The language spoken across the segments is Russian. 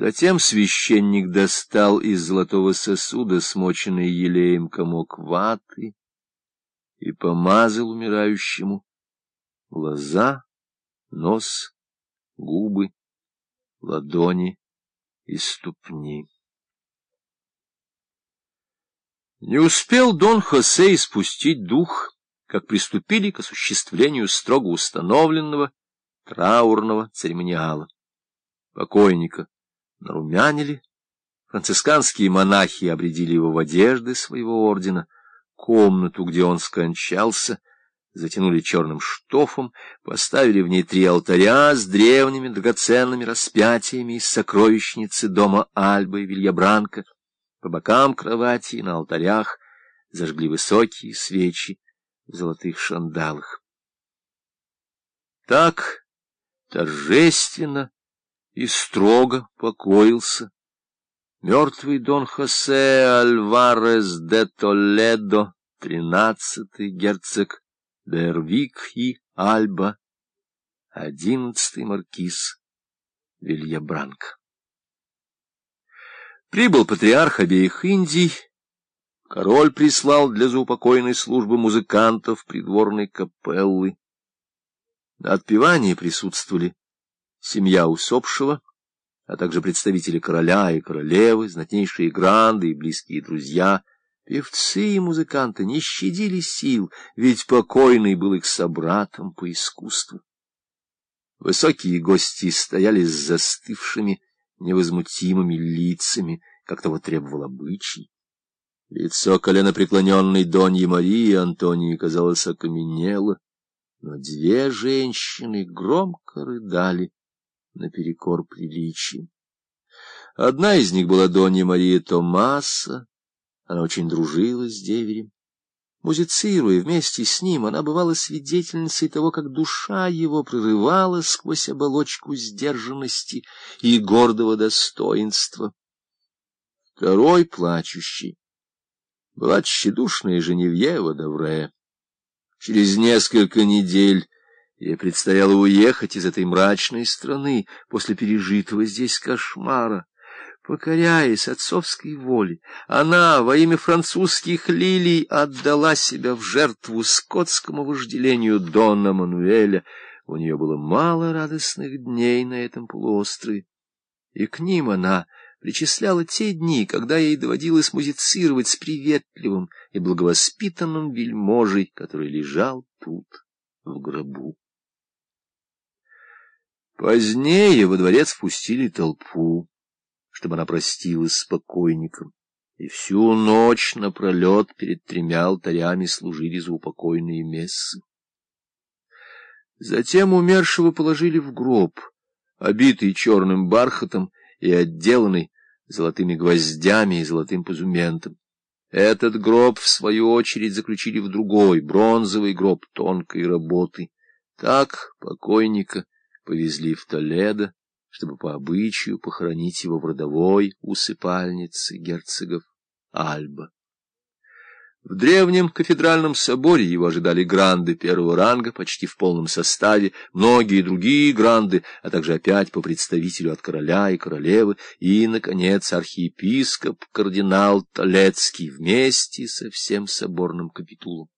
Затем священник достал из золотого сосуда, смоченный елеем комок ваты, и помазал умирающему глаза, нос, губы, ладони и ступни. Не успел Дон Хосе испустить дух, как приступили к осуществлению строго установленного траурного церемониала. Покойника нарумянили. Францисканские монахи обредили его в одежды своего ордена. Комнату, где он скончался, затянули черным штофом, поставили в ней три алтаря с древними драгоценными распятиями из сокровищницы дома Альбы и Вильябранка. По бокам кровати и на алтарях зажгли высокие свечи в золотых шандалах. Так торжественно и строго покоился мертвый Дон Хосе Альварес де Толедо, тринадцатый герцог Дервик и Альба, одиннадцатый маркиз Вильябранка. Прибыл патриарх обеих Индий, король прислал для заупокойной службы музыкантов придворной капеллы. На отпевании присутствовали семья усопшего, а также представители короля и королевы, знатнейшие гранды и близкие друзья. Певцы и музыканты не щадили сил, ведь покойный был их собратом по искусству. Высокие гости стояли с застывшими, невозмутимыми лицами, как того требовал обычай. Лицо коленопреклоненной Доньи Марии Антонии, казалось, окаменело, но две женщины громко рыдали, наперекор приличиям. Одна из них была Донья Мария Томаса, она очень дружила с деверем. Музицируя вместе с ним, она бывала свидетельницей того, как душа его прорывала сквозь оболочку сдержанности и гордого достоинства. Второй плачущий была тщедушная Женевьева Давре. Через несколько недель Ей предстояло уехать из этой мрачной страны после пережитого здесь кошмара. Покоряясь отцовской воле, она во имя французских лилий отдала себя в жертву скотскому вожделению Дона Мануэля. У нее было мало радостных дней на этом полуострове, и к ним она причисляла те дни, когда ей доводилось музицировать с приветливым и благовоспитанным вельможей, который лежал тут, в гробу. Позднее во дворец впустили толпу, чтобы она простилась с покойником, и всю ночь напролет перед тремя алтарями служили заупокойные мессы. Затем умершего положили в гроб, обитый черным бархатом и отделанный золотыми гвоздями и золотым позументом. Этот гроб, в свою очередь, заключили в другой, бронзовый гроб тонкой работы. Так покойника повезли в Толедо, чтобы по обычаю похоронить его в родовой усыпальнице герцогов Альба. В древнем кафедральном соборе его ожидали гранды первого ранга почти в полном составе, многие другие гранды, а также опять по представителю от короля и королевы, и, наконец, архиепископ, кардинал Толецкий вместе со всем соборным капитулом.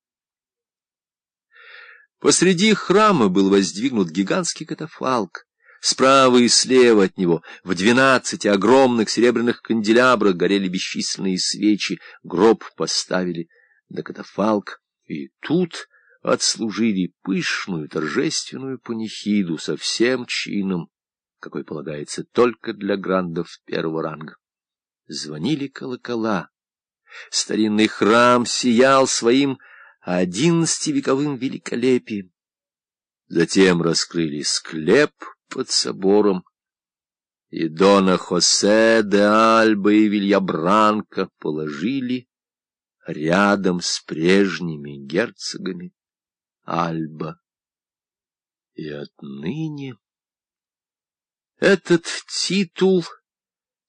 Посреди храма был воздвигнут гигантский катафалк. Справа и слева от него в двенадцати огромных серебряных канделябрах горели бесчисленные свечи. Гроб поставили на катафалк, и тут отслужили пышную торжественную панихиду со всем чином, какой полагается только для грандов первого ранга. Звонили колокола. Старинный храм сиял своим одиннадцативековым великолепием. Затем раскрыли склеп под собором, и Дона Хосе де Альба и Вильябранка положили рядом с прежними герцогами Альба. И отныне этот титул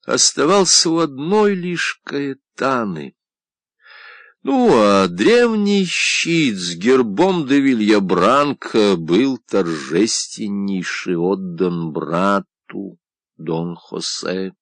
оставался у одной лишь Каэтаны — ну, а древний щит с гербом де Вильябранка был торжественнейше отдан брату Дон Хосе.